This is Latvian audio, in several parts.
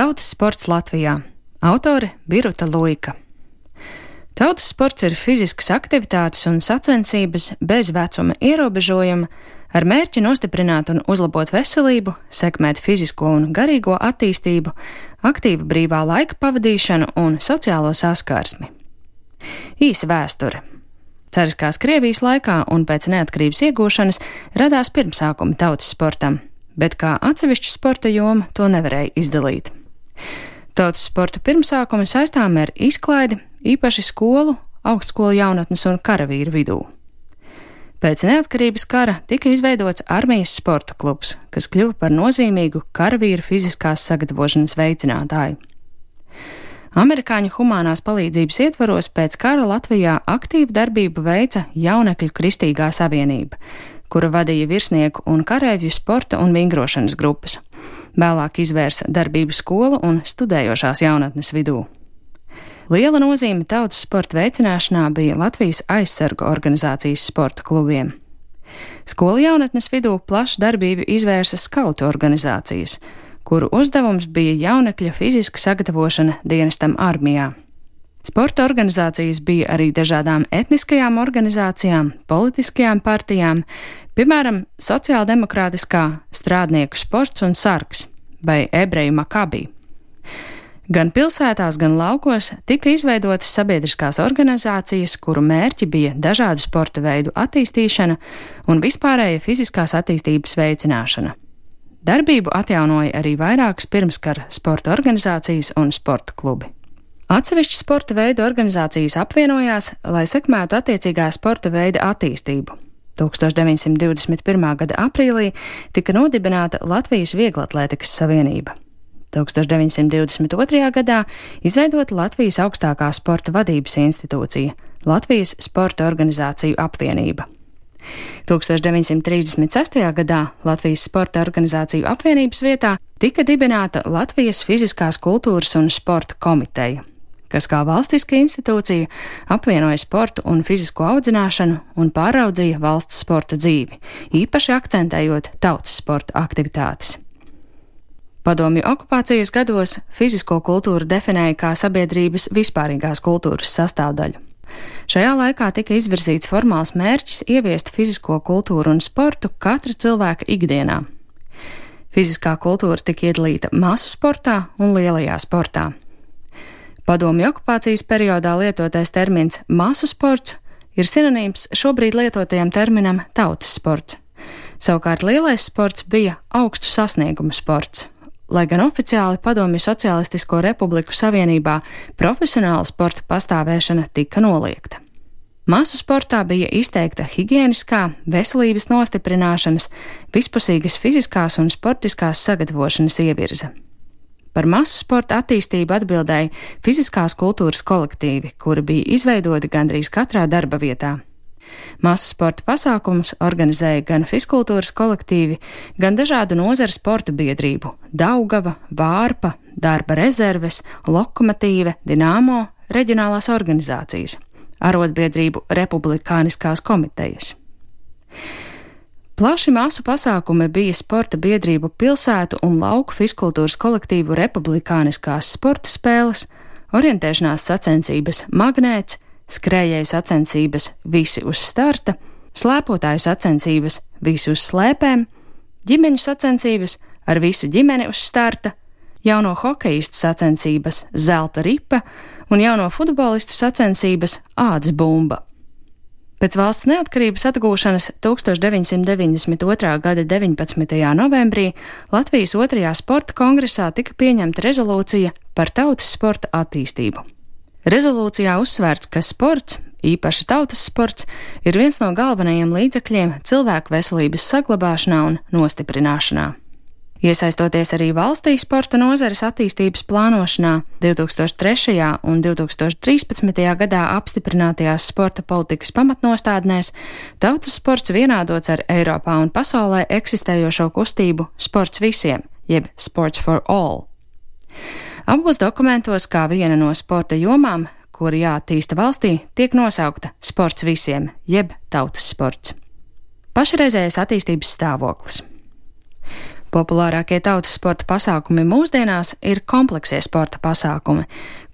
Tautas sports Latvijā. Autore Biruta Luika. Tautas sports ir fiziskas aktivitātes un sacensības bez vecuma ierobežojuma, ar mērķi nostiprināt un uzlabot veselību, sekmēt fizisko un garīgo attīstību, aktīvu brīvā laika pavadīšanu un sociālo saskarsmi. Īsa vēsture. Cariskās Krievijas laikā un pēc neatkarības iegūšanas radās pirmsākumi tautas sportam, bet kā atsevišķa sporta joma to nevarēja izdalīt. Tautas sporta pirmsākumi saistām ar izklaidi, īpaši skolu, augstskolu jaunatnes un karavīru vidū. Pēc neatkarības kara tika izveidots armijas sporta klubs, kas kļuva par nozīmīgu karavīru fiziskās sagatavošanas veicinātāju. Amerikāņu humanās palīdzības ietvaros pēc kara Latvijā aktīvu darbību veica Jaunekļu Kristīgā savienība, kura vadīja virsnieku un karavīru sporta un vingrošanas grupas. Vēlāk izvērsa darbību skolu un studējošās jaunatnes vidū. Liela nozīme tautas sporta veicināšanā bija Latvijas aizsargu organizācijas sporta klubiem. Skolu jaunatnes vidū plašu darbību izvērsa skautu organizācijas, kuru uzdevums bija jaunekļa fiziska sagatavošana dienestam armijā. Sporta organizācijas bija arī dažādām etniskajām organizācijām, politiskajām partijām, piemēram, sociāldemokrātiskā strādnieku sports un sargs vai ebreju makabī. Gan pilsētās, gan laukos tika izveidotas sabiedriskās organizācijas, kuru mērķi bija dažādu sporta veidu attīstīšana un vispārēja fiziskās attīstības veicināšana. Darbību atjaunoja arī vairākas pirmskara sporta organizācijas un sporta klubi. Atsevišķu sporta veidu organizācijas apvienojās, lai sekmētu attiecīgā sporta veida attīstību. 1921. gada aprīlī tika nodibināta Latvijas Vieglatlētikas Savienība. 1922. gadā izveidota Latvijas augstākā sporta vadības institūcija - Latvijas Sporta organizāciju apvienība. 1936. gadā Latvijas Sporta organizāciju apvienības vietā tika dibināta Latvijas Fiziskās kultūras un sporta komiteja, kas kā valstiska institūcija apvienoja sportu un fizisko audzināšanu un pāraudzīja valsts sporta dzīvi, īpaši akcentējot tautas sporta aktivitātes. Padomju okupācijas gados fizisko kultūru definēja kā sabiedrības vispārīgās kultūras sastāvdaļu. Šajā laikā tika izvirzīts formāls mērķis ieviest fizisko kultūru un sportu katra cilvēka ikdienā. Fiziskā kultūra tika iedalīta masu sportā un lielajā sportā. Padomju okupācijas periodā lietotais termins masu sports ir sinonīms šobrīd lietotajam terminam tautas sports. Savukārt lielais sports bija augstu sasniegumu sports. Lai gan oficiāli Padomju Socialistisko Republiku Savienībā profesionāla sporta pastāvēšana tika noliegta. Masu sportā bija izteikta higiēniskā, veselības nostiprināšanas, vispusīgas fiziskās un sportiskās sagatavošanas ievirza. Par masu sporta attīstību atbildēja fiziskās kultūras kolektīvi, kuri bija izveidoti gandrīz katrā darba vietā. Masu sporta pasākumus organizēja gan fiskultūras kolektīvi, gan dažādu nozaru sporta biedrību - Daugava, Vārpa, Darba rezerves, Lokomotīve, Dināmo, reģionālās organizācijas, arotbiedrību republikāniskās komitejas. Plaši masu pasākumi bija sporta biedrību pilsētu un lauku fiskultūras kolektīvu republikāniskās sporta spēles, orientēšanās sacensības magnēts, skrējēju sacensības visi uz starta, slēpotāju sacensības visi uz slēpēm, ģimeņu sacensības ar visu ģimeni uz starta, jauno hokeistu sacensības zelta ripa un jauno futbolistu sacensības ādas bumba. Pēc valsts neatkarības atgūšanas 1992. gada 19. novembrī Latvijas otrajā sporta kongresā tika pieņemta rezolūcija par tautas sporta attīstību. Rezolūcijā uzsvērts, ka sports, īpaši tautas sports, ir viens no galvenajiem līdzekļiem cilvēku veselības saglabāšanā un nostiprināšanā. Iesaistoties arī valstī sporta nozares attīstības plānošanā, 2003. un 2013. gadā apstiprinātajās sporta politikas pamatnostādnēs, tautas sports vienādots ar Eiropā un pasaulē eksistējošo kustību Sports visiem, jeb Sports for All. Abos dokumentos kā viena no sporta jomām, kuri jāattīsta valstī, tiek nosaukta sports visiem, jeb tautas sports. Pašreizējais attīstības stāvoklis. Populārākie tautas sporta pasākumi mūsdienās ir kompleksie sporta pasākumi,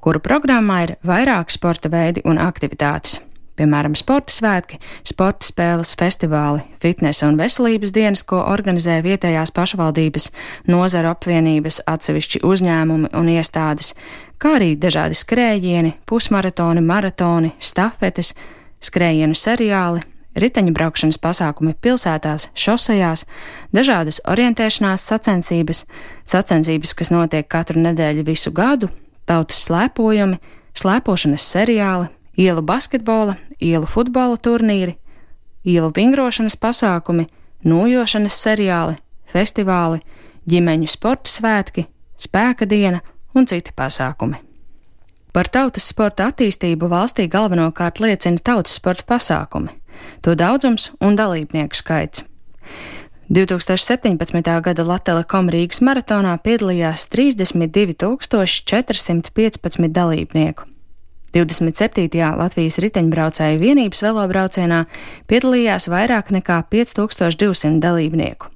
kuru programmā ir vairāki sporta veidi un aktivitātes. Piemēram, sporta svētki, sporta spēles, festivāli, fitnesa un veselības dienas, ko organizē vietējās pašvaldības, nozaru apvienības, atsevišķi uzņēmumi un iestādes, kā arī dažādi skrējieni, pusmaratoni, maratoni, stafetes, skrējienu seriāli, riteņbraukšanas pasākumi pilsētās, šosejās, dažādas orientēšanās sacensības, sacensības, kas notiek katru nedēļu visu gadu, tautas slēpojumi, slēpošanas seriāli, ielu basketbola, ielu futbola turnīri, ielu vingrošanas pasākumi, nojošanas seriāli, festivāli, ģimeņu sporta svētki, spēka diena un citi pasākumi. Par tautas sporta attīstību valstī galvenokārt liecina tautas sporta pasākumi to daudzums un dalībnieku skaits. 2017. gada Latvijas Rīgas maratonā piedalījās 32,415 dalībnieku. 27. Latvijas riteņbraucēju vienības velobraucienā piedalījās vairāk nekā 5200 dalībnieku.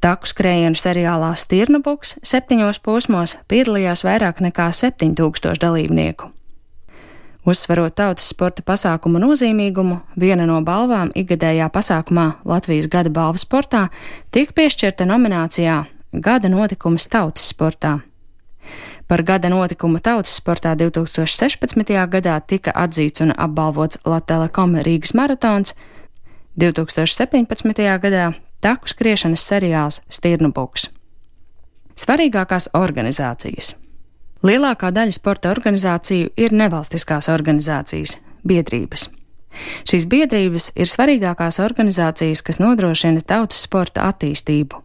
Taku skrējienu seriālā Stirnubuks septiņos posmos piedalījās vairāk nekā 7000 dalībnieku. Uzsverot tautas sporta pasākumu nozīmīgumu, viena no balvām ikgadējā pasākumā Latvijas gada balva sportā tika piešķirta nominācijā Gada notikums tautas sportā. Par gada notikumu tautas sportā 2016. gadā tika atzīts un apbalvots Latvijas Rīgas maratons, 2017. gadā taku skriešanas seriāls Stirnubuks. Svarīgākās organizācijas Lielākā daļa sporta organizāciju ir nevalstiskās organizācijas, biedrības. Šīs biedrības ir svarīgākās organizācijas, kas nodrošina tautas sporta attīstību.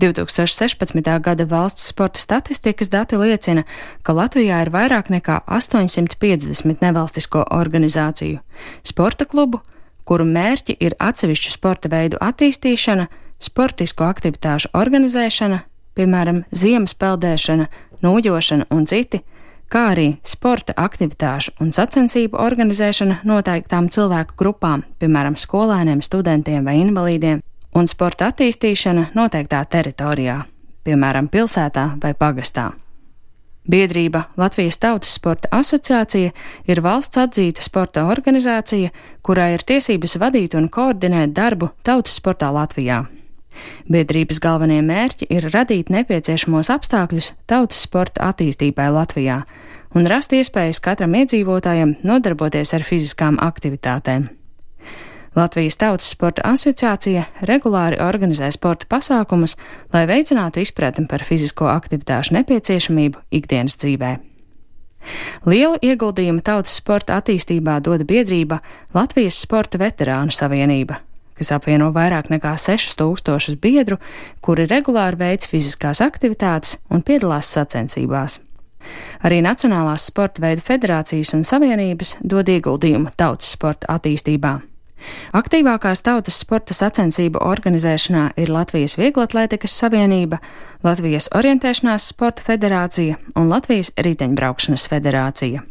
2016. gada valsts sporta statistikas dati liecina, ka Latvijā ir vairāk nekā 850 nevalstisko organizāciju, sporta klubu, kuru mērķi ir atsevišķu sporta veidu attīstīšana, sportisko aktivitāšu organizēšana, piemēram, ziemas peldēšana, nojošana un citi, kā arī sporta aktivitāšu un sacensību organizēšana noteiktām cilvēku grupām, piemēram, skolēniem, studentiem vai invalīdiem, un sporta attīstīšana noteiktā teritorijā, piemēram, pilsētā vai pagastā. Biedrība Latvijas Tautas Sporta asociācija ir valsts atzīta sporta organizācija, kurai ir tiesības vadīt un koordinēt darbu tautas sportā Latvijā. Biedrības galvenie mērķi ir radīt nepieciešamos apstākļus tautas sporta attīstībai Latvijā un rast iespējas katram iedzīvotājam nodarboties ar fiziskām aktivitātēm. Latvijas Tautas Sporta asociācija regulāri organizē sporta pasākumus, lai veicinātu izpratni par fizisko aktivitāšu nepieciešamību ikdienas dzīvē. Lielu ieguldījumu tautas sporta attīstībā dod biedrība Latvijas Sporta veterānu savienība, kas apvieno vairāk nekā 6000 biedru, kuri regulāri veic fiziskās aktivitātes un piedalās sacensībās. Arī Nacionālās sporta veidu federācijas un savienības dod ieguldījumu tautas sporta attīstībā. Aktīvākās tautas sporta sacensību organizēšanā ir Latvijas Vieglatlētikas Savienība, Latvijas Orientēšanās sporta federācija un Latvijas Riteņbraukšanas federācija.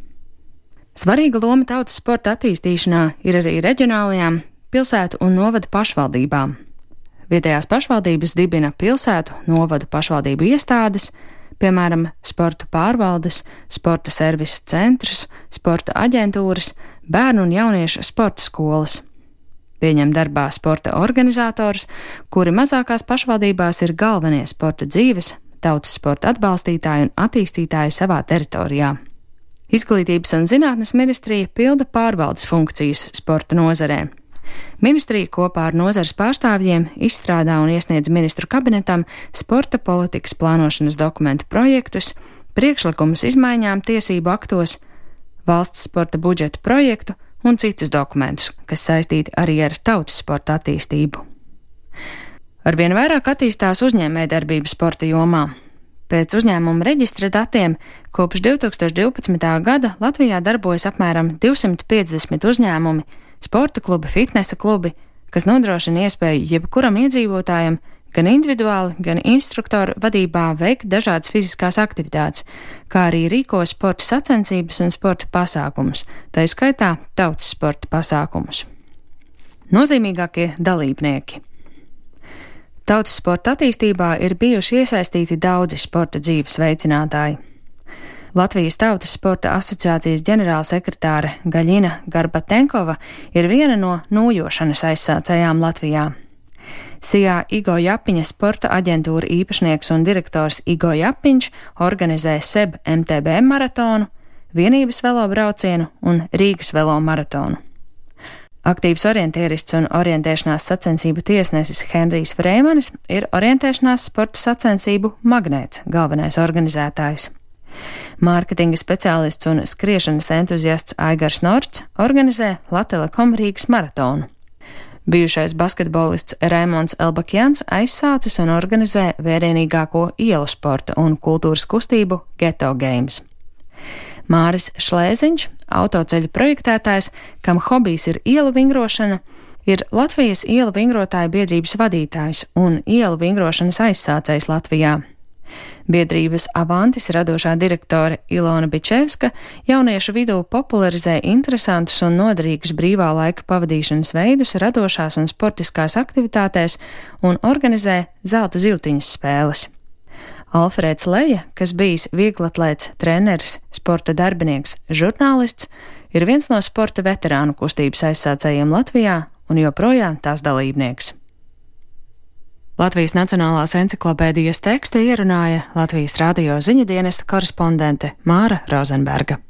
Svarīga loma tautas sporta attīstīšanā ir arī reģionālajām, pilsētu un novadu pašvaldībām. Vietējās pašvaldības dibina pilsētu, novadu pašvaldību iestādes, piemēram, sporta pārvaldes, sporta servisa centrus, sporta aģentūras, bērnu un jauniešu sporta skolas. Pieņem darbā sporta organizatorus, kuri mazākās pašvaldībās ir galvenie sporta dzīves, tautas sporta atbalstītāji un attīstītāji savā teritorijā. Izglītības un zinātnes ministrija pilda pārvaldes funkcijas sporta nozarē. Ministrija kopā ar nozares pārstāvjiem izstrādā un iesniedz ministru kabinetam sporta politikas plānošanas dokumentu projektus, priekšlikumus izmaiņām tiesību aktos, valsts sporta budžeta projektu un citus dokumentus, kas saistīti arī ar tautas sporta attīstību. Arvien vairāk attīstās uzņēmējdarbība sporta jomā. Pēc uzņēmuma reģistra datiem kopš 2012. gada Latvijā darbojas apmēram 250 uzņēmumi, sporta klubi, fitnesa klubi, kas nodrošina iespēju jebkuram iedzīvotājam gan individuāli, gan instruktoru vadībā veikt dažādas fiziskās aktivitātes, kā arī rīko sporta sacensības un sporta pasākumus, tā izskaitā tautas sporta pasākumus. Nozīmīgākie dalībnieki. Tautas sporta attīstībā ir bijuši iesaistīti daudzi sporta dzīves veicinātāji. Latvijas Tautas sporta asociācijas ģenerālsekretāre Gaļina Garbatenkova ir viena no nūjošanas aizsācējām Latvijā. Sijā Igo Japiņa sporta aģentūra īpašnieks un direktors Igo Japiņš organizē SEB MTB maratonu, vienības velo braucienu un Rīgas velo maratonu. Aktīvs orientierists un orientēšanās sacensību tiesnesis Henrijs Frēmanis ir orientēšanās sporta sacensību magnēts galvenais organizētājs. Mārketinga speciālists un skriešanas entuziasts Aigars Norts organizē Latelekom Rīgas maratonu. Bijušais basketbolists Raimons Elbakjans aizsācis un organizē vērienīgāko ielu sporta un kultūras kustību Geto Games. Māris Šlēziņš, autoceļu projektētājs, kam hobijs ir ielu vingrošana, ir Latvijas ielu vingrotāju biedrības vadītājs un ielu vingrošanas aizsācējs Latvijā. Biedrības Avantis radošā direktore Ilona Bičevska jauniešu vidū popularizē interesantus un noderīgus brīvā laika pavadīšanas veidus radošās un sportiskās aktivitātēs un organizē zelta zīltiņas spēles. Alfrēds Leja, kas bijis vieglatlēts, treneris, sporta darbinieks, žurnālists, ir viens no sporta veterānu kustības aizsācējiem Latvijā un joprojām tās dalībnieks. Latvijas Nacionālās encyklopēdijas tekstu ierunāja Latvijas radio ziņu dienesta korespondente Māra Rozenberga.